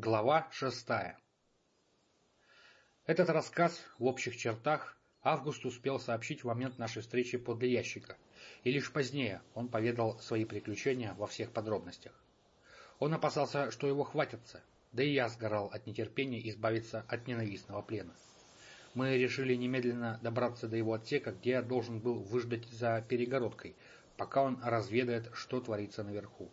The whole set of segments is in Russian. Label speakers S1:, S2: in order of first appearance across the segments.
S1: Глава шестая Этот рассказ в общих чертах Август успел сообщить в момент нашей встречи подле ящика, и лишь позднее он поведал свои приключения во всех подробностях. Он опасался, что его хватятся, да и я сгорал от нетерпения избавиться от ненавистного плена. Мы решили немедленно добраться до его отсека, где я должен был выждать за перегородкой, пока он разведает, что творится наверху.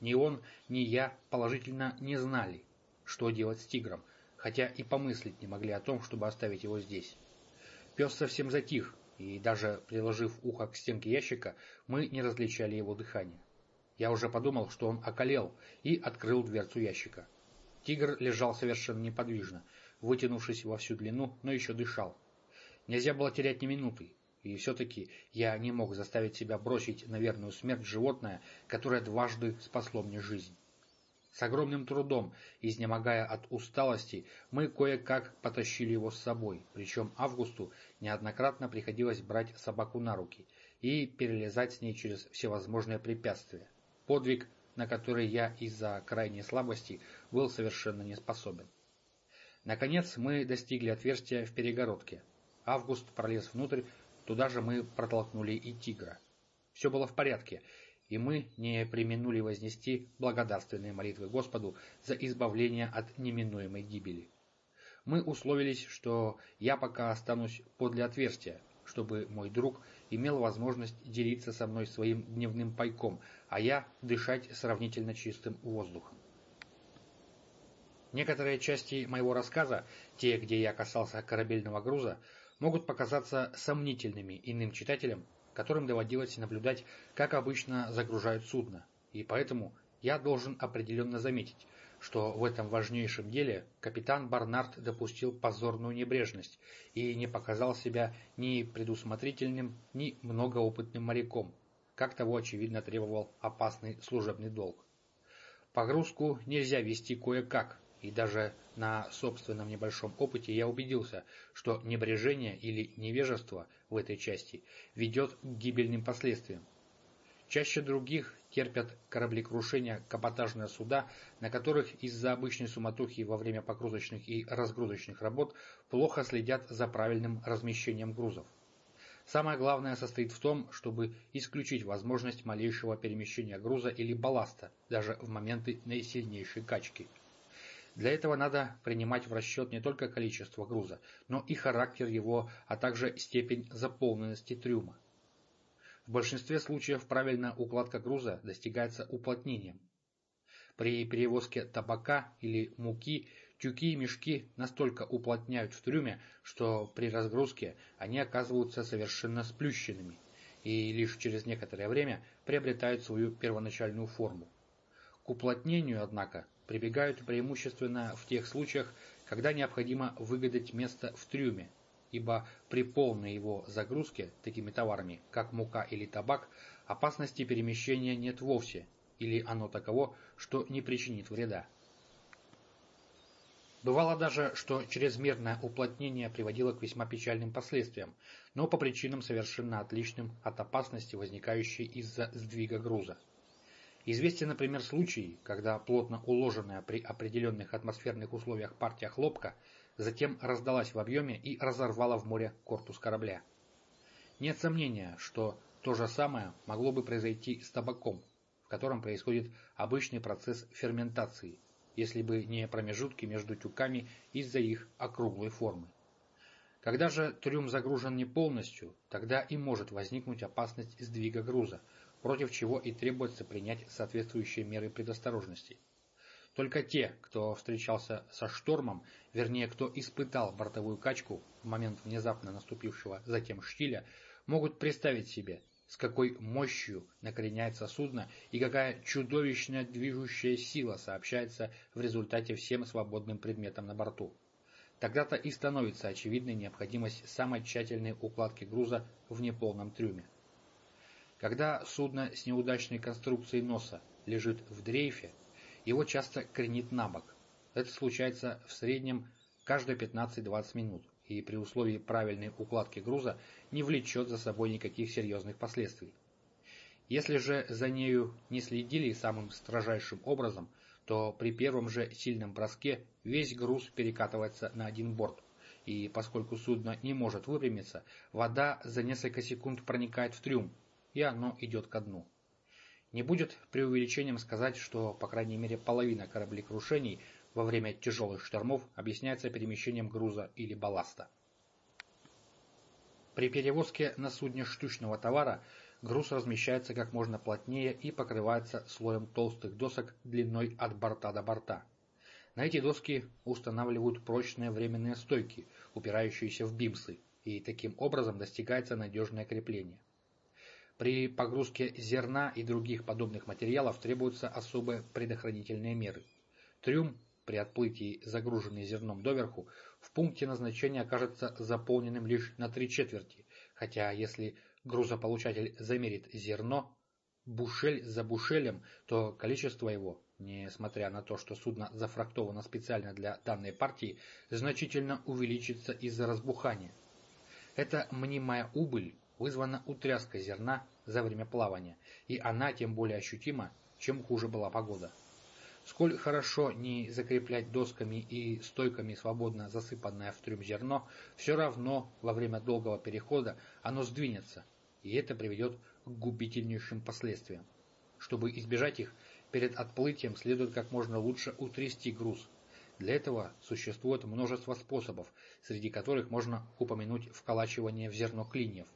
S1: Ни он, ни я положительно не знали, что делать с тигром, хотя и помыслить не могли о том, чтобы оставить его здесь. Пес совсем затих, и даже приложив ухо к стенке ящика, мы не различали его дыхание. Я уже подумал, что он околел, и открыл дверцу ящика. Тигр лежал совершенно неподвижно, вытянувшись во всю длину, но еще дышал. Нельзя было терять ни минуты, и все-таки я не мог заставить себя бросить на верную смерть животное, которое дважды спасло мне жизнь. С огромным трудом, изнемогая от усталости, мы кое-как потащили его с собой, причем Августу неоднократно приходилось брать собаку на руки и перелезать с ней через всевозможные препятствия. Подвиг, на который я из-за крайней слабости был совершенно не способен. Наконец мы достигли отверстия в перегородке. Август пролез внутрь, туда же мы протолкнули и тигра. Все было в порядке, и мы не применули вознести благодарственные молитвы Господу за избавление от неминуемой гибели. Мы условились, что я пока останусь подле отверстия, чтобы мой друг имел возможность делиться со мной своим дневным пайком, а я дышать сравнительно чистым воздухом. Некоторые части моего рассказа, те, где я касался корабельного груза, могут показаться сомнительными иным читателям, которым доводилось наблюдать, как обычно загружают судно, и поэтому я должен определенно заметить, что в этом важнейшем деле капитан Барнард допустил позорную небрежность и не показал себя ни предусмотрительным, ни многоопытным моряком, как того очевидно требовал опасный служебный долг. Погрузку нельзя вести кое-как, и даже на собственном небольшом опыте я убедился, что небрежение или невежество в этой части ведет к гибельным последствиям. Чаще других терпят кораблекрушения каботажные суда, на которых из-за обычной суматохи во время погрузочных и разгрузочных работ плохо следят за правильным размещением грузов. Самое главное состоит в том, чтобы исключить возможность малейшего перемещения груза или балласта, даже в моменты наисильнейшей качки – для этого надо принимать в расчет не только количество груза, но и характер его, а также степень заполненности трюма. В большинстве случаев правильная укладка груза достигается уплотнением. При перевозке табака или муки тюки и мешки настолько уплотняют в трюме, что при разгрузке они оказываются совершенно сплющенными и лишь через некоторое время приобретают свою первоначальную форму. К уплотнению, однако, прибегают преимущественно в тех случаях, когда необходимо выгадать место в трюме, ибо при полной его загрузке такими товарами, как мука или табак, опасности перемещения нет вовсе, или оно таково, что не причинит вреда. Бывало даже, что чрезмерное уплотнение приводило к весьма печальным последствиям, но по причинам совершенно отличным от опасности, возникающей из-за сдвига груза. Известен, например, случай, когда плотно уложенная при определенных атмосферных условиях партия хлопка затем раздалась в объеме и разорвала в море корпус корабля. Нет сомнения, что то же самое могло бы произойти с табаком, в котором происходит обычный процесс ферментации, если бы не промежутки между тюками из-за их округлой формы. Когда же трюм загружен не полностью, тогда и может возникнуть опасность сдвига груза, против чего и требуется принять соответствующие меры предосторожности. Только те, кто встречался со штормом, вернее, кто испытал бортовую качку в момент внезапно наступившего затем штиля, могут представить себе, с какой мощью накреняется судно и какая чудовищная движущая сила сообщается в результате всем свободным предметам на борту. Тогда-то и становится очевидной необходимость самой тщательной укладки груза в неполном трюме. Когда судно с неудачной конструкцией носа лежит в дрейфе, его часто кренит на бок. Это случается в среднем каждые 15-20 минут и при условии правильной укладки груза не влечет за собой никаких серьезных последствий. Если же за нею не следили самым строжайшим образом, то при первом же сильном броске весь груз перекатывается на один борт, и поскольку судно не может выпрямиться, вода за несколько секунд проникает в трюм, и оно идет ко дну. Не будет преувеличением сказать, что, по крайней мере, половина кораблекрушений во время тяжелых штормов объясняется перемещением груза или балласта. При перевозке на судне штучного товара груз размещается как можно плотнее и покрывается слоем толстых досок длиной от борта до борта. На эти доски устанавливают прочные временные стойки, упирающиеся в бимсы, и таким образом достигается надежное крепление. При погрузке зерна и других подобных материалов требуются особые предохранительные меры. Трюм при отплытии, загруженный зерном доверху, в пункте назначения окажется заполненным лишь на три четверти, хотя если грузополучатель замерит зерно бушель за бушелем, то количество его, несмотря на то, что судно зафрактовано специально для данной партии, значительно увеличится из-за разбухания. Эта мнимая убыль вызвана утряской зерна за время плавания, и она тем более ощутима, чем хуже была погода. Сколь хорошо не закреплять досками и стойками свободно засыпанное в трюм зерно, все равно во время долгого перехода оно сдвинется, и это приведет к губительнейшим последствиям. Чтобы избежать их, перед отплытием следует как можно лучше утрясти груз. Для этого существует множество способов, среди которых можно упомянуть вколачивание в зерно клиньев.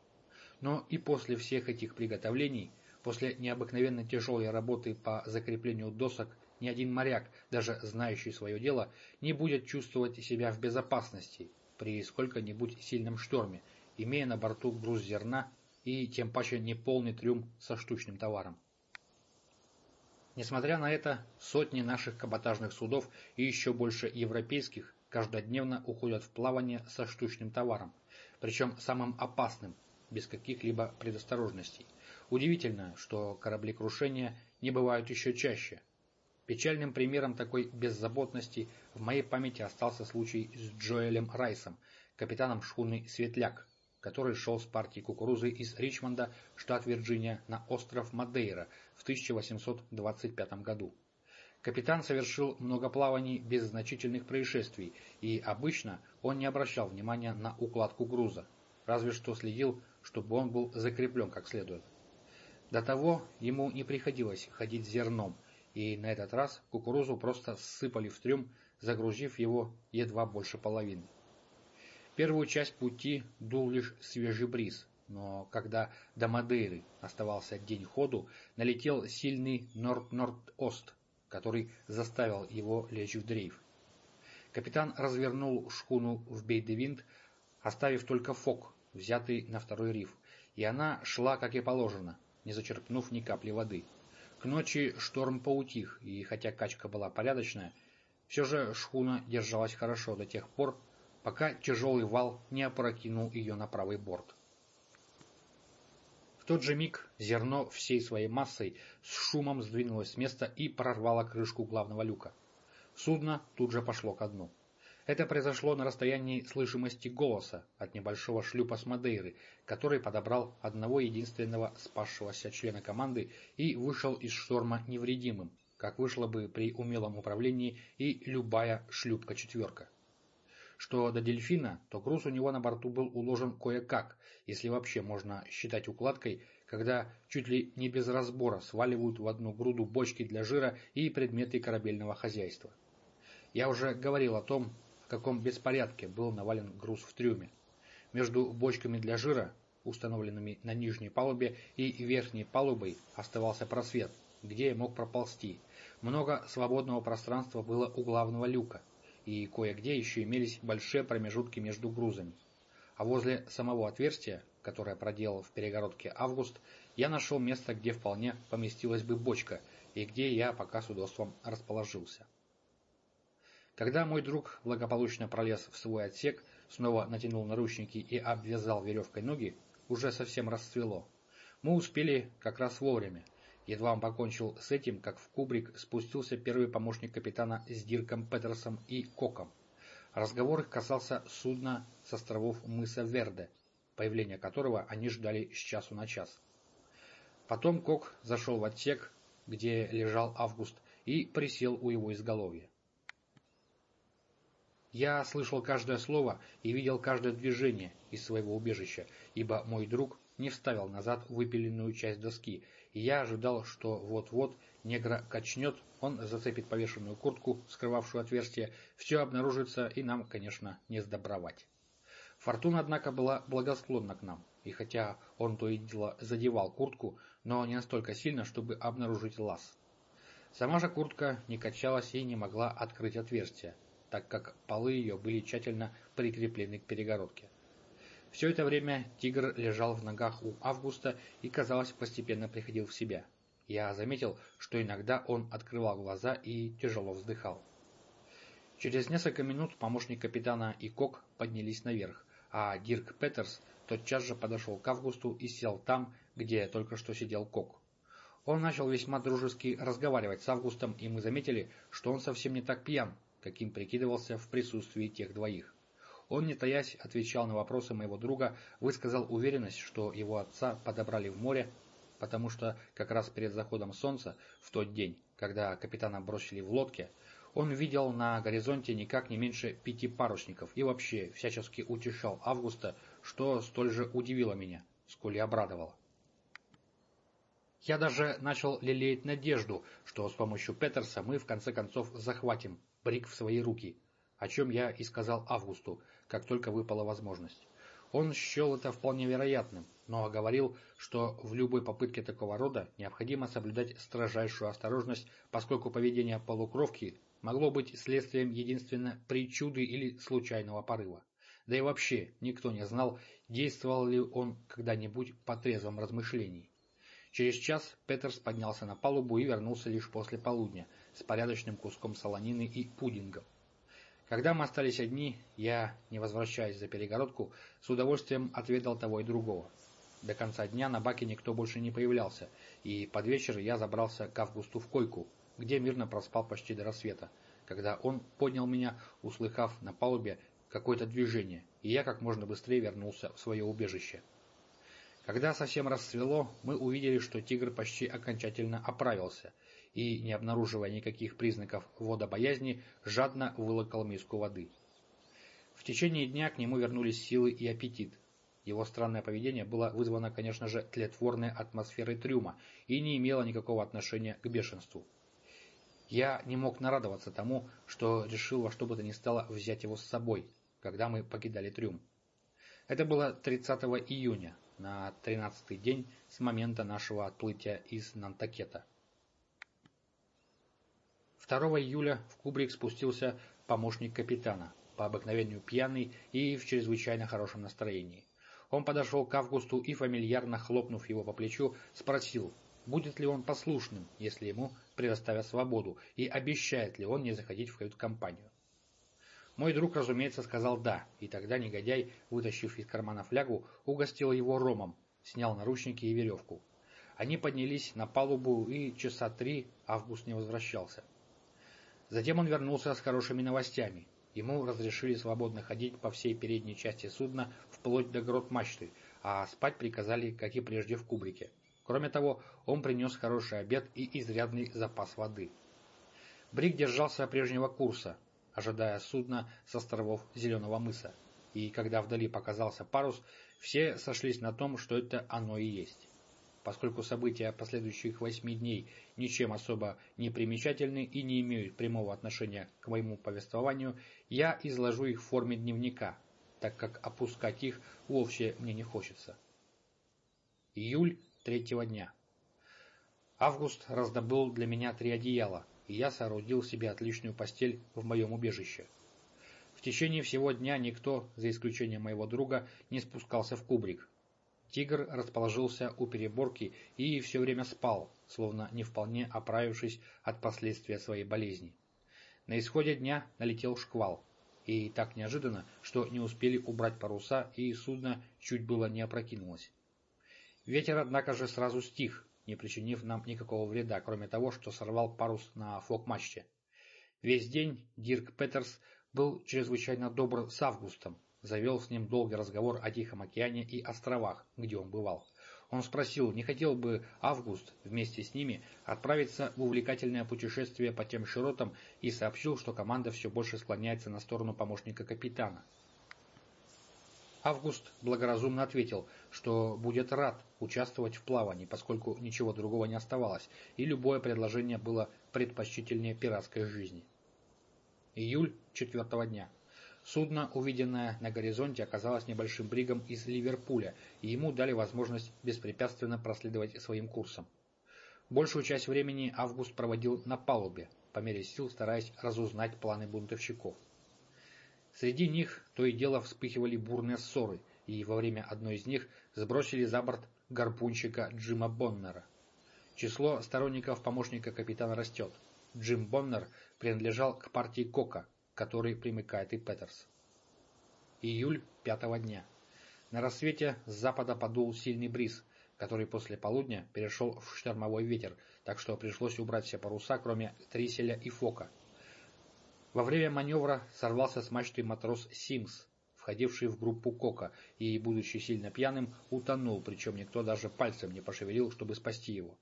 S1: Но и после всех этих приготовлений, после необыкновенно тяжелой работы по закреплению досок ни один моряк, даже знающий свое дело, не будет чувствовать себя в безопасности при сколько-нибудь сильном шторме, имея на борту груз зерна и тем паче неполный трюм со штучным товаром. Несмотря на это, сотни наших каботажных судов и еще больше европейских каждодневно уходят в плавание со штучным товаром, причем самым опасным, без каких-либо предосторожностей. Удивительно, что кораблекрушения не бывают еще чаще, Печальным примером такой беззаботности в моей памяти остался случай с Джоэлем Райсом, капитаном шхуны «Светляк», который шел с партией кукурузы из Ричмонда, штат Вирджиния, на остров Мадейра в 1825 году. Капитан совершил много плаваний без значительных происшествий, и обычно он не обращал внимания на укладку груза, разве что следил, чтобы он был закреплен как следует. До того ему не приходилось ходить зерном – и на этот раз кукурузу просто сыпали в трюм, загрузив его едва больше половины. Первую часть пути дул лишь свежий бриз, но когда до Мадейры оставался день ходу, налетел сильный норд-норд-ост, который заставил его лечь в дрейф. Капитан развернул шхуну в Бейдевинт, оставив только фок, взятый на второй риф, и она шла, как и положено, не зачерпнув ни капли воды. К ночи шторм поутих, и хотя качка была порядочная, все же шхуна держалась хорошо до тех пор, пока тяжелый вал не опрокинул ее на правый борт. В тот же миг зерно всей своей массой с шумом сдвинулось с места и прорвало крышку главного люка. Судно тут же пошло ко дну. Это произошло на расстоянии слышимости голоса от небольшого шлюпа с Мадейры, который подобрал одного единственного спасшегося члена команды и вышел из шторма невредимым, как вышло бы при умелом управлении и любая шлюпка-четверка. Что до дельфина, то груз у него на борту был уложен кое-как, если вообще можно считать укладкой, когда чуть ли не без разбора сваливают в одну груду бочки для жира и предметы корабельного хозяйства. Я уже говорил о том, в каком беспорядке был навален груз в трюме. Между бочками для жира, установленными на нижней палубе, и верхней палубой оставался просвет, где я мог проползти. Много свободного пространства было у главного люка, и кое-где еще имелись большие промежутки между грузами. А возле самого отверстия, которое проделал в перегородке Август, я нашел место, где вполне поместилась бы бочка, и где я пока с удобством расположился. Когда мой друг благополучно пролез в свой отсек, снова натянул наручники и обвязал веревкой ноги, уже совсем расцвело. Мы успели как раз вовремя. Едва он покончил с этим, как в кубрик спустился первый помощник капитана с Дирком Петерсом и Коком. Разговор их касался судна с островов мыса Верде, появления которого они ждали с часу на час. Потом Кок зашел в отсек, где лежал Август, и присел у его изголовья. Я слышал каждое слово и видел каждое движение из своего убежища, ибо мой друг не вставил назад выпиленную часть доски, и я ожидал, что вот-вот негра качнет, он зацепит повешенную куртку, скрывавшую отверстие, все обнаружится, и нам, конечно, не сдобровать. Фортуна, однако, была благосклонна к нам, и хотя он то и дело задевал куртку, но не настолько сильно, чтобы обнаружить лаз. Сама же куртка не качалась и не могла открыть отверстие, так как полы ее были тщательно прикреплены к перегородке. Все это время тигр лежал в ногах у Августа и, казалось, постепенно приходил в себя. Я заметил, что иногда он открывал глаза и тяжело вздыхал. Через несколько минут помощник капитана и Кок поднялись наверх, а Дирк Петерс тотчас же подошел к Августу и сел там, где только что сидел Кок. Он начал весьма дружески разговаривать с Августом, и мы заметили, что он совсем не так пьян, каким прикидывался в присутствии тех двоих. Он, не таясь, отвечал на вопросы моего друга, высказал уверенность, что его отца подобрали в море, потому что как раз перед заходом солнца, в тот день, когда капитана бросили в лодке, он видел на горизонте никак не меньше пяти парусников и вообще всячески утешал Августа, что столь же удивило меня, сколь и обрадовало. Я даже начал лелеять надежду, что с помощью Петерса мы в конце концов захватим Брик в свои руки, о чем я и сказал Августу, как только выпала возможность. Он счел это вполне вероятным, но говорил, что в любой попытке такого рода необходимо соблюдать строжайшую осторожность, поскольку поведение полукровки могло быть следствием единственно причуды или случайного порыва. Да и вообще никто не знал, действовал ли он когда-нибудь по трезвом размышлении. Через час Петерс поднялся на палубу и вернулся лишь после полудня с порядочным куском солонины и пудингом. Когда мы остались одни, я, не возвращаясь за перегородку, с удовольствием отведал того и другого. До конца дня на баке никто больше не появлялся, и под вечер я забрался к Августу в койку, где мирно проспал почти до рассвета, когда он поднял меня, услыхав на палубе какое-то движение, и я как можно быстрее вернулся в свое убежище. Когда совсем расцвело, мы увидели, что тигр почти окончательно оправился — и, не обнаруживая никаких признаков водобоязни, жадно вылокал миску воды. В течение дня к нему вернулись силы и аппетит. Его странное поведение было вызвано, конечно же, тлетворной атмосферой трюма и не имело никакого отношения к бешенству. Я не мог нарадоваться тому, что решил во что бы то ни стало взять его с собой, когда мы покидали трюм. Это было 30 июня, на 13-й день с момента нашего отплытия из Нантакета. 2 июля в кубрик спустился помощник капитана, по обыкновению пьяный и в чрезвычайно хорошем настроении. Он подошел к Августу и, фамильярно хлопнув его по плечу, спросил, будет ли он послушным, если ему предоставят свободу, и обещает ли он не заходить в кают-компанию. Мой друг, разумеется, сказал «да», и тогда негодяй, вытащив из кармана флягу, угостил его ромом, снял наручники и веревку. Они поднялись на палубу, и часа три Август не возвращался. Затем он вернулся с хорошими новостями. Ему разрешили свободно ходить по всей передней части судна вплоть до грот мачты, а спать приказали, как и прежде, в кубрике. Кроме того, он принес хороший обед и изрядный запас воды. Брик держался прежнего курса, ожидая судна с островов Зеленого мыса. И когда вдали показался парус, все сошлись на том, что это оно и есть. Поскольку события последующих восьми дней ничем особо не примечательны и не имеют прямого отношения к моему повествованию, я изложу их в форме дневника, так как опускать их вовсе мне не хочется. Июль третьего дня. Август раздобыл для меня три одеяла, и я соорудил себе отличную постель в моем убежище. В течение всего дня никто, за исключением моего друга, не спускался в кубрик, Тигр расположился у переборки и все время спал, словно не вполне оправившись от последствия своей болезни. На исходе дня налетел шквал, и так неожиданно, что не успели убрать паруса, и судно чуть было не опрокинулось. Ветер, однако же, сразу стих, не причинив нам никакого вреда, кроме того, что сорвал парус на фок-мачте. Весь день Дирк Петерс был чрезвычайно добр с Августом, завел с ним долгий разговор о Тихом океане и островах, где он бывал. Он спросил, не хотел бы Август вместе с ними отправиться в увлекательное путешествие по тем широтам и сообщил, что команда все больше склоняется на сторону помощника капитана. Август благоразумно ответил, что будет рад участвовать в плавании, поскольку ничего другого не оставалось, и любое предложение было предпочтительнее пиратской жизни. Июль четвертого дня. Судно, увиденное на горизонте, оказалось небольшим бригом из Ливерпуля, и ему дали возможность беспрепятственно проследовать своим курсом. Большую часть времени Август проводил на палубе, по мере сил стараясь разузнать планы бунтовщиков. Среди них то и дело вспыхивали бурные ссоры, и во время одной из них сбросили за борт гарпунщика Джима Боннера. Число сторонников помощника капитана растет. Джим Боннер принадлежал к партии Кока, который примыкает и Петерс. Июль пятого дня. На рассвете с запада подул сильный бриз, который после полудня перешел в штормовой ветер, так что пришлось убрать все паруса, кроме триселя и фока. Во время маневра сорвался с мачты матрос Симс, входивший в группу Кока, и, будучи сильно пьяным, утонул, причем никто даже пальцем не пошевелил, чтобы спасти его.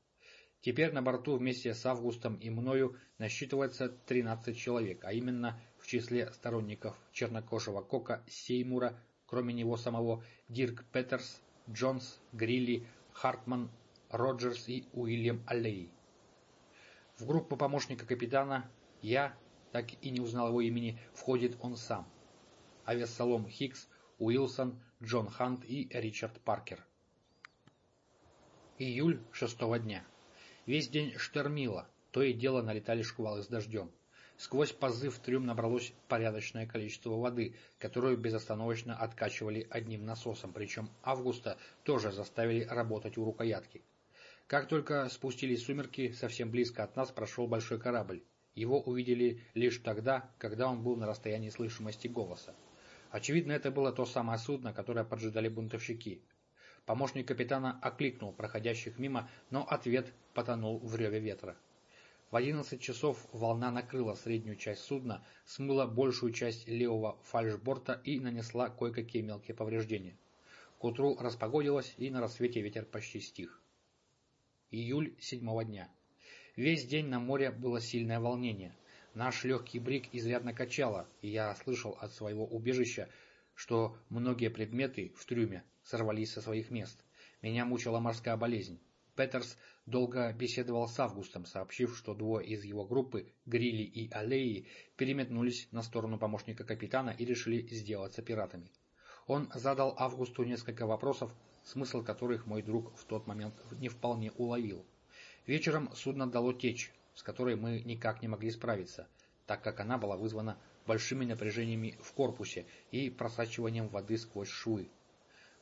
S1: Теперь на борту вместе с Августом и мною насчитывается 13 человек, а именно в числе сторонников чернокожего Кока Сеймура, кроме него самого, Дирк Петерс, Джонс, Грилли, Хартман, Роджерс и Уильям Аллей. В группу помощника капитана я, так и не узнал его имени, входит он сам. Авессалом Хикс, Уилсон, Джон Хант и Ричард Паркер. Июль шестого дня. Весь день штормило, то и дело налетали шквалы с дождем. Сквозь пазы в трюм набралось порядочное количество воды, которую безостановочно откачивали одним насосом, причем Августа тоже заставили работать у рукоятки. Как только спустились сумерки, совсем близко от нас прошел большой корабль. Его увидели лишь тогда, когда он был на расстоянии слышимости голоса. Очевидно, это было то самое судно, которое поджидали бунтовщики. Помощник капитана окликнул проходящих мимо, но ответ потонул в реве ветра. В одиннадцать часов волна накрыла среднюю часть судна, смыла большую часть левого фальшборта и нанесла кое-какие мелкие повреждения. К утру распогодилось, и на рассвете ветер почти стих. Июль седьмого дня. Весь день на море было сильное волнение. Наш легкий брик изрядно качало, и я слышал от своего убежища, что многие предметы в трюме сорвались со своих мест. Меня мучила морская болезнь. Петерс долго беседовал с Августом, сообщив, что двое из его группы, Грилли и Аллеи, переметнулись на сторону помощника капитана и решили сделаться пиратами. Он задал Августу несколько вопросов, смысл которых мой друг в тот момент не вполне уловил. Вечером судно дало течь, с которой мы никак не могли справиться, так как она была вызвана большими напряжениями в корпусе и просачиванием воды сквозь швы.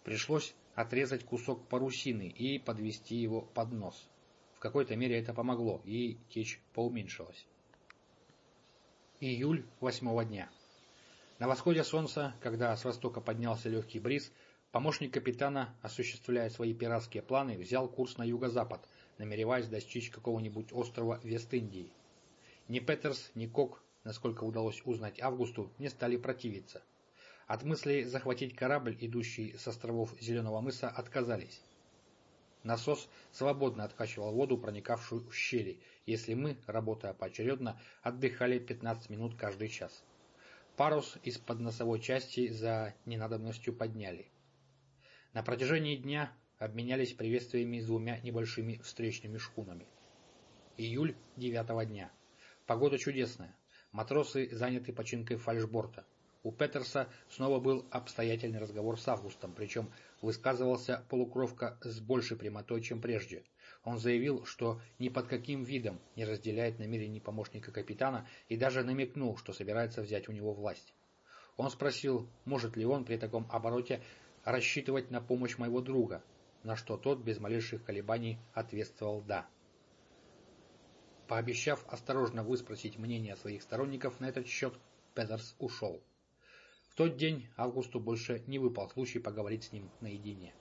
S1: Пришлось отрезать кусок парусины и подвести его под нос. В какой-то мере это помогло, и течь поуменьшилась. Июль восьмого дня. На восходе солнца, когда с востока поднялся легкий бриз, помощник капитана, осуществляя свои пиратские планы, взял курс на юго-запад, намереваясь достичь какого-нибудь острова Вест-Индии. Ни Петерс, ни Кок, насколько удалось узнать Августу, не стали противиться – от мысли захватить корабль, идущий с островов Зеленого мыса, отказались. Насос свободно откачивал воду, проникавшую в щели, если мы, работая поочередно, отдыхали 15 минут каждый час. Парус из-под носовой части за ненадобностью подняли. На протяжении дня обменялись приветствиями с двумя небольшими встречными шхунами. Июль девятого дня. Погода чудесная. Матросы заняты починкой фальшборта. У Петерса снова был обстоятельный разговор с Августом, причем высказывался полукровка с большей прямотой, чем прежде. Он заявил, что ни под каким видом не разделяет намерений помощника капитана и даже намекнул, что собирается взять у него власть. Он спросил, может ли он при таком обороте рассчитывать на помощь моего друга, на что тот без малейших колебаний ответствовал «да». Пообещав осторожно выспросить мнение своих сторонников на этот счет, Петерс ушел. В тот день Августу больше не выпал случай поговорить с ним наедине.